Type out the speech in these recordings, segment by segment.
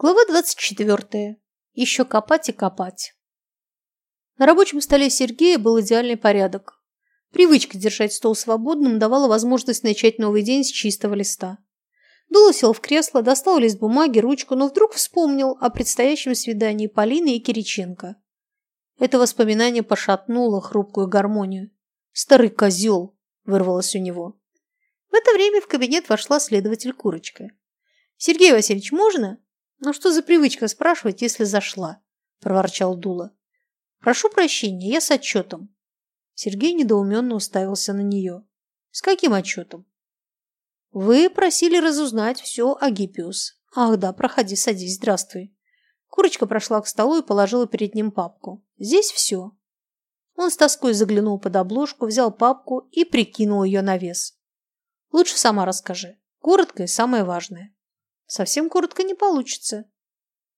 Глава 24. Еще копать и копать. На рабочем столе Сергея был идеальный порядок. Привычка держать стол свободным давала возможность начать новый день с чистого листа. Дула сел в кресло, достал лист бумаги, ручку, но вдруг вспомнил о предстоящем свидании Полины и Кириченко. Это воспоминание пошатнуло хрупкую гармонию. «Старый козел!» – вырвалось у него. В это время в кабинет вошла следователь Курочка. «Сергей Васильевич, можно?» «Ну что за привычка спрашивать, если зашла?» – проворчал Дула. «Прошу прощения, я с отчетом». Сергей недоуменно уставился на нее. «С каким отчетом?» «Вы просили разузнать все о Гиппиус. Ах да, проходи, садись, здравствуй». Курочка прошла к столу и положила перед ним папку. «Здесь все». Он с тоской заглянул под обложку, взял папку и прикинул ее на вес. «Лучше сама расскажи. Коротко и самое важное». Совсем коротко не получится.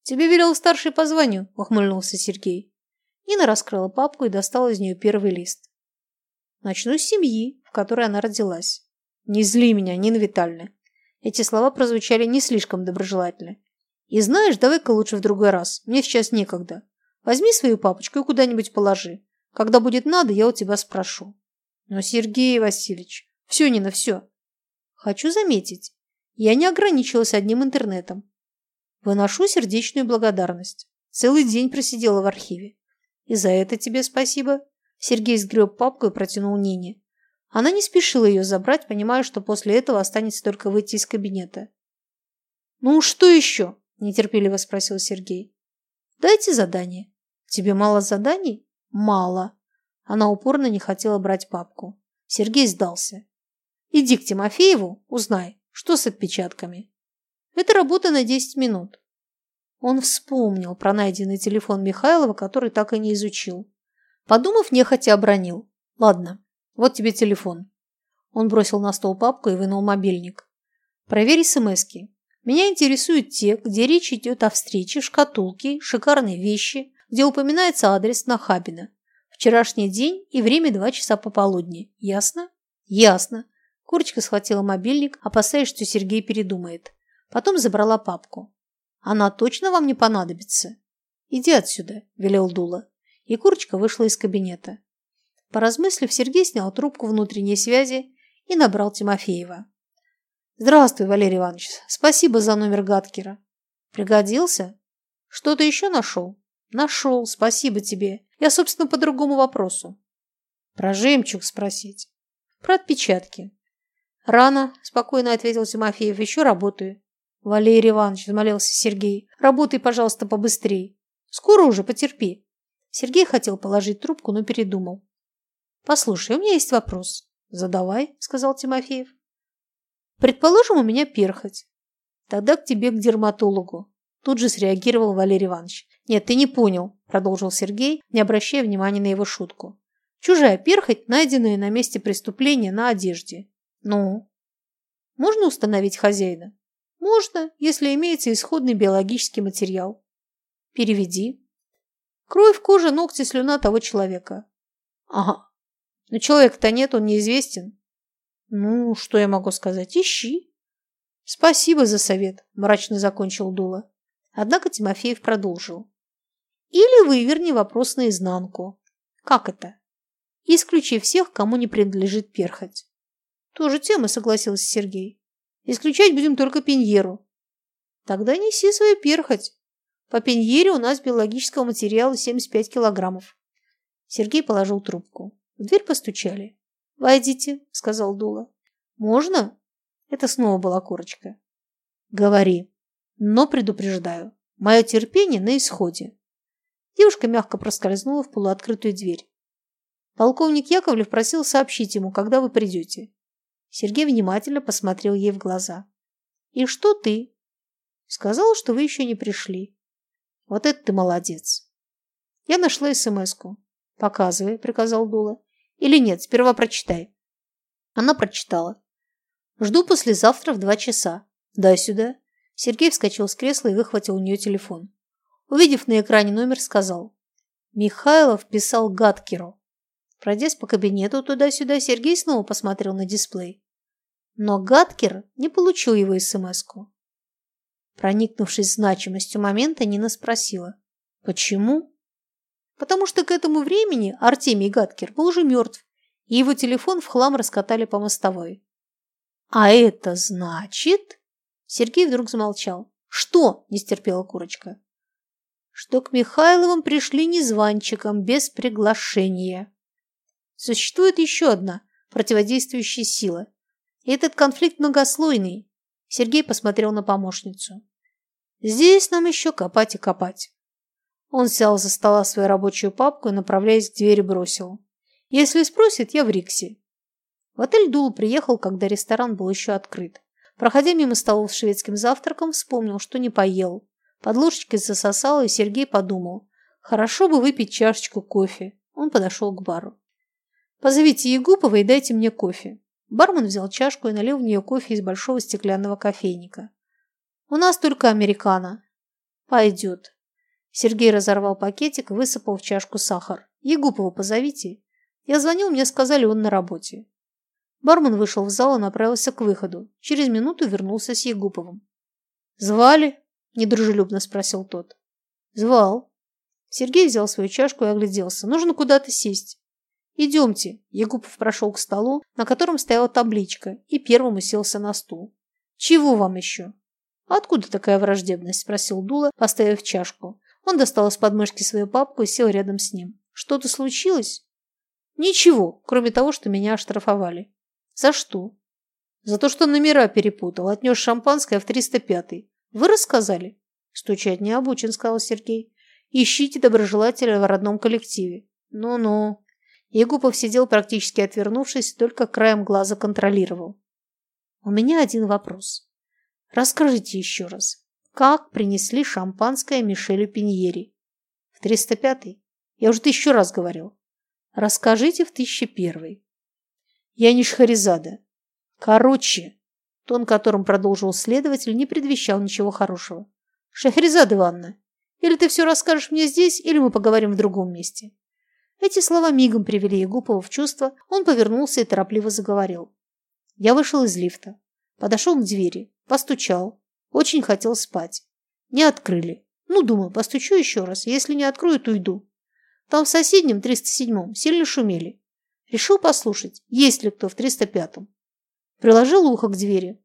Тебе велел старший по званию, ухмыльнулся Сергей. Нина раскрыла папку и достала из нее первый лист. Начну с семьи, в которой она родилась. Не зли меня, Нина Витальевна. Эти слова прозвучали не слишком доброжелательно. И знаешь, давай-ка лучше в другой раз. Мне сейчас некогда. Возьми свою папочку и куда-нибудь положи. Когда будет надо, я у тебя спрошу. Но, Сергей Васильевич, все, Нина, все. Хочу заметить, я не ограничилась одним интернетом. Выношу сердечную благодарность. Целый день просидела в архиве. И за это тебе спасибо. Сергей сгреб папку и протянул Нине. Она не спешила ее забрать, понимая, что после этого останется только выйти из кабинета. «Ну, что еще?» – нетерпеливо спросил Сергей. «Дайте задание». «Тебе мало заданий?» «Мало». Она упорно не хотела брать папку. Сергей сдался. «Иди к Тимофееву, узнай, что с отпечатками? Это работа на 10 минут. Он вспомнил про найденный телефон Михайлова, который так и не изучил. Подумав, нехотя обронил. Ладно, вот тебе телефон. Он бросил на стол папку и вынул мобильник. Проверь смски. Меня интересуют те, где речь идет о встрече, шкатулке, шикарные вещи, где упоминается адрес Нахабина. Вчерашний день и время два часа пополудни. Ясно? Ясно. Курочка схватила мобильник, опасаясь, что Сергей передумает. Потом забрала папку. «Она точно вам не понадобится?» «Иди отсюда», – велел Дула. И Курочка вышла из кабинета. Поразмыслив, Сергей снял трубку внутренней связи и набрал Тимофеева. «Здравствуй, Валерий Иванович. Спасибо за номер Гаткера. Пригодился? Что-то еще нашел?» «Нашел. Спасибо тебе. Я, собственно, по другому вопросу». «Про жемчуг спросить». «Про отпечатки. «Рано», – спокойно ответил Тимофеев. «Еще работаю». «Валерий Иванович», – взмолился Сергей, – «работай, пожалуйста, побыстрее. Скоро уже, потерпи». Сергей хотел положить трубку, но передумал. «Послушай, у меня есть вопрос». «Задавай», – сказал Тимофеев. «Предположим, у меня перхоть. Тогда к тебе, к дерматологу». Тут же среагировал Валерий Иванович. «Нет, ты не понял», – продолжил Сергей, не обращая внимания на его шутку. «Чужая перхоть, найденная на месте преступления на одежде. Ну? Можно установить хозяина? Можно, если имеется исходный биологический материал. Переведи. Кровь, кожа, ногти, слюна того человека. Ага. Но человека-то нет, он неизвестен. Ну, что я могу сказать? Ищи. Спасибо за совет, мрачно закончил Дула. Однако Тимофеев продолжил. Или выверни вопрос наизнанку. Как это? Исключи всех, кому не принадлежит перхоть. Тоже тема, согласился Сергей. Исключать будем только пеньеру. Тогда неси свою перхоть. По пеньере у нас биологического материала 75 килограммов. Сергей положил трубку. В дверь постучали. «Войдите», — сказал Дула. «Можно?» Это снова была корочка. «Говори. Но предупреждаю. Мое терпение на исходе». Девушка мягко проскользнула в полуоткрытую дверь. Полковник Яковлев просил сообщить ему, когда вы придете. Сергей внимательно посмотрел ей в глаза. «И что ты?» «Сказал, что вы еще не пришли». «Вот это ты молодец!» Я нашла СМС-ку. «Показывай», — приказал Дула. «Или нет, сперва прочитай». Она прочитала. «Жду послезавтра в два часа. Дай сюда». Сергей вскочил с кресла и выхватил у нее телефон. Увидев на экране номер, сказал. Михайлов писал Гаткеру. Пройдясь по кабинету туда-сюда, Сергей снова посмотрел на дисплей. Но Гаткер не получил его смс-ку. Проникнувшись значимостью момента, Нина спросила. Почему? Потому что к этому времени Артемий Гадкер был уже мертв, и его телефон в хлам раскатали по мостовой. А это значит... Сергей вдруг замолчал. Что? Не стерпела курочка. Что к Михайловым пришли незванчиком, без приглашения. Существует еще одна противодействующая сила. И этот конфликт многослойный. Сергей посмотрел на помощницу. Здесь нам еще копать и копать. Он взял за стола свою рабочую папку и, направляясь к двери, бросил. Если спросит, я в Риксе. В отель Дул приехал, когда ресторан был еще открыт. Проходя мимо столов с шведским завтраком, вспомнил, что не поел. Под ложечкой засосал, и Сергей подумал. Хорошо бы выпить чашечку кофе. Он подошел к бару. «Позовите Егупова и дайте мне кофе». Бармен взял чашку и налил в нее кофе из большого стеклянного кофейника. «У нас только американо». «Пойдет». Сергей разорвал пакетик и высыпал в чашку сахар. «Егупова позовите». Я звонил, мне сказали, он на работе. Бармен вышел в зал и направился к выходу. Через минуту вернулся с Егуповым. «Звали?» – недружелюбно спросил тот. «Звал». Сергей взял свою чашку и огляделся. «Нужно куда-то сесть». «Идемте». Егупов прошел к столу, на котором стояла табличка, и первым уселся на стул. «Чего вам еще?» «Откуда такая враждебность?» – спросил Дула, поставив чашку. Он достал из подмышки свою папку и сел рядом с ним. «Что-то случилось?» «Ничего, кроме того, что меня оштрафовали». «За что?» «За то, что номера перепутал, отнес шампанское в 305-й. Вы рассказали?» «Стучать не обучен», — сказал Сергей. «Ищите доброжелателя в родном коллективе». «Ну-ну». Егупов сидел практически отвернувшись, только краем глаза контролировал. «У меня один вопрос. Расскажите еще раз, как принесли шампанское Мишелю Пиньери?» «В 305-й? Я уже тысячу раз говорил. Расскажите в 1001-й. Я не Шхаризада. Короче, тон, которым продолжил следователь, не предвещал ничего хорошего. Шахризада Ивановна, или ты все расскажешь мне здесь, или мы поговорим в другом месте. Эти слова мигом привели Егупова в чувство, он повернулся и торопливо заговорил. Я вышел из лифта, подошел к двери, постучал, очень хотел спать. Не открыли. Ну, думаю, постучу еще раз, если не откроют, уйду. Там в соседнем 307-м сильно шумели. Решил послушать, есть ли кто в 305-м. Приложил ухо к двери.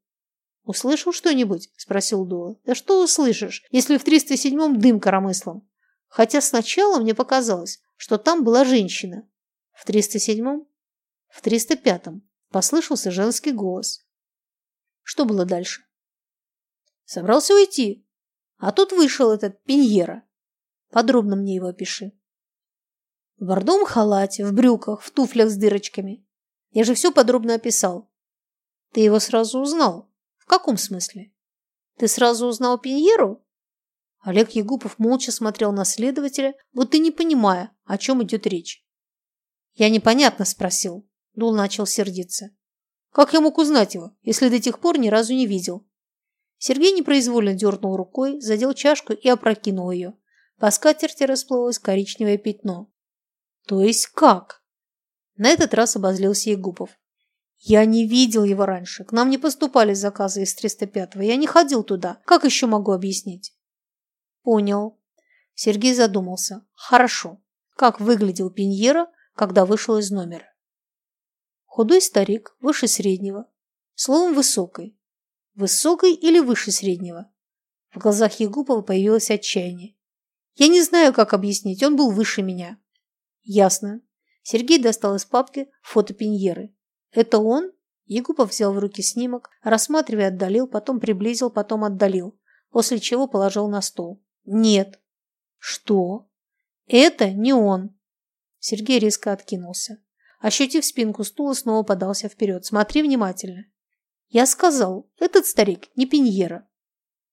«Услышал что-нибудь?» – спросил Дула. «Да что услышишь, если в 307-м дым коромыслом? Хотя сначала мне показалось, что там была женщина. В 307-м? В 305-м послышался женский голос. Что было дальше? Собрался уйти, а тут вышел этот Пиньера. Подробно мне его опиши. В бордовом халате, в брюках, в туфлях с дырочками. Я же все подробно описал. Ты его сразу узнал. В каком смысле? Ты сразу узнал Пиньеру? Олег Егупов молча смотрел на следователя, будто не понимая, о чем идет речь. Я непонятно спросил. Дул начал сердиться. Как я мог узнать его, если до тех пор ни разу не видел? Сергей непроизвольно дернул рукой, задел чашку и опрокинул ее. По скатерти расплылось коричневое пятно. То есть как? На этот раз обозлился Егупов. Я не видел его раньше. К нам не поступали заказы из 305-го. Я не ходил туда. Как еще могу объяснить? Понял. Сергей задумался. Хорошо. Как выглядел Пиньера, когда вышел из номера? Худой старик, выше среднего. Словом, высокой. Высокой или выше среднего? В глазах Егупова появилось отчаяние. Я не знаю, как объяснить. Он был выше меня. Ясно. Сергей достал из папки фото Пиньеры. Это он? Егупов взял в руки снимок, рассматривая, отдалил, потом приблизил, потом отдалил, после чего положил на стол. Нет. Что? Это не он. Сергей резко откинулся. Ощутив спинку стула, снова подался вперед. Смотри внимательно. Я сказал, этот старик не Пиньера.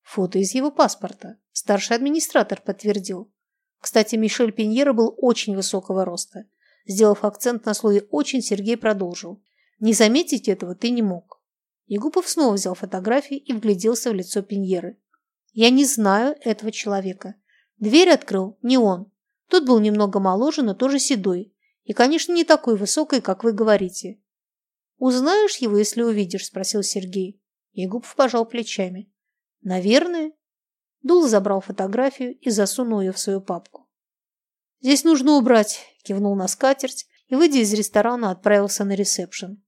Фото из его паспорта. Старший администратор подтвердил. Кстати, Мишель Пиньера был очень высокого роста. Сделав акцент на слове «очень», Сергей продолжил. «Не заметить этого ты не мог». Егупов снова взял фотографии и вгляделся в лицо Пиньеры. «Я не знаю этого человека. Дверь открыл не он. Тот был немного моложе, но тоже седой. И, конечно, не такой высокий, как вы говорите». «Узнаешь его, если увидишь?» – спросил Сергей. Егупов пожал плечами. «Наверное. Дул забрал фотографию и засунул ее в свою папку. «Здесь нужно убрать», – кивнул на скатерть и, выйдя из ресторана, отправился на ресепшн.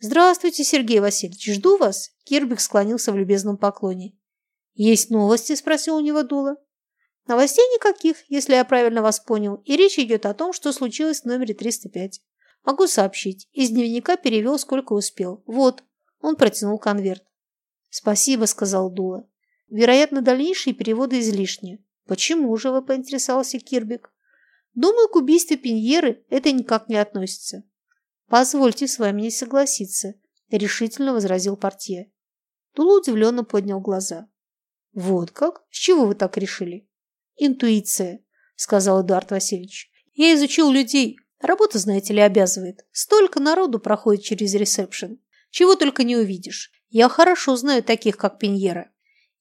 «Здравствуйте, Сергей Васильевич, жду вас», – Кирбик склонился в любезном поклоне. «Есть новости?» – спросил у него Дула. «Новостей никаких, если я правильно вас понял, и речь идет о том, что случилось в номере 305. Могу сообщить. Из дневника перевел, сколько успел. Вот». Он протянул конверт. «Спасибо», – сказал Дула. «Вероятно, дальнейшие переводы излишни». «Почему же?» – вы поинтересовался Кирбик. «Думаю, к убийству Пиньеры это никак не относится». «Позвольте с вами не согласиться», – решительно возразил портье. Дула удивленно поднял глаза. «Вот как? С чего вы так решили?» «Интуиция», – сказал Эдуард Васильевич. «Я изучил людей. Работа, знаете ли, обязывает. Столько народу проходит через ресепшн. Чего только не увидишь. Я хорошо знаю таких, как Пиньера.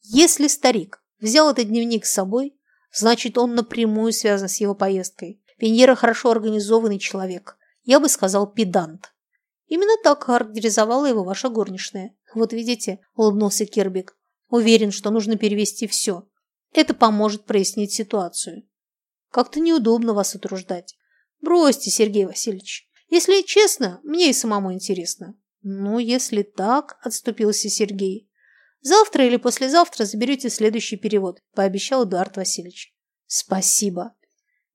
Если старик взял этот дневник с собой, значит, он напрямую связан с его поездкой. Пиньера хорошо организованный человек. Я бы сказал, педант. Именно так характеризовала его ваша горничная. Вот видите, улыбнулся Кирбик. Уверен, что нужно перевести все. Это поможет прояснить ситуацию. Как-то неудобно вас утруждать. Бросьте, Сергей Васильевич. Если честно, мне и самому интересно. Ну, если так, отступился Сергей. Завтра или послезавтра заберете следующий перевод, пообещал Эдуард Васильевич. Спасибо.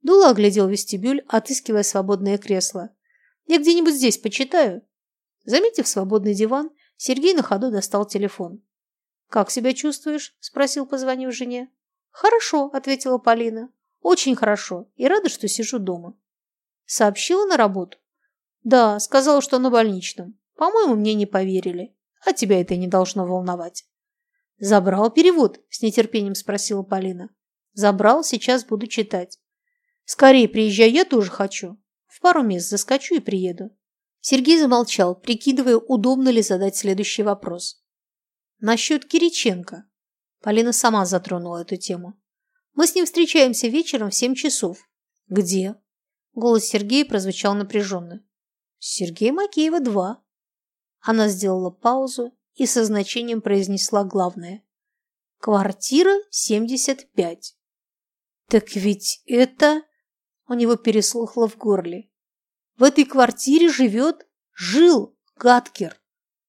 Дула оглядел вестибюль, отыскивая свободное кресло. Я где-нибудь здесь почитаю. Заметив свободный диван, Сергей на ходу достал телефон. «Как себя чувствуешь?» – спросил, позвонив жене. «Хорошо», – ответила Полина. «Очень хорошо. И рада, что сижу дома». «Сообщила на работу?» «Да, сказала, что на больничном. По-моему, мне не поверили. А тебя это не должно волновать». «Забрал перевод?» – с нетерпением спросила Полина. «Забрал, сейчас буду читать». «Скорее приезжай, я тоже хочу. В пару мест заскочу и приеду». Сергей замолчал, прикидывая, удобно ли задать следующий вопрос. Насчет Кириченко. Полина сама затронула эту тему. Мы с ним встречаемся вечером в семь часов. Где? Голос Сергея прозвучал напряженно. Сергей Макеева, два. Она сделала паузу и со значением произнесла главное. Квартира 75. Так ведь это... У него переслухло в горле. В этой квартире живет, жил Гаткер.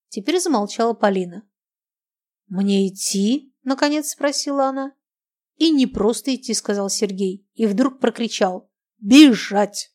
Теперь замолчала Полина. «Мне идти?» – наконец спросила она. «И не просто идти», – сказал Сергей, и вдруг прокричал. «Бежать!»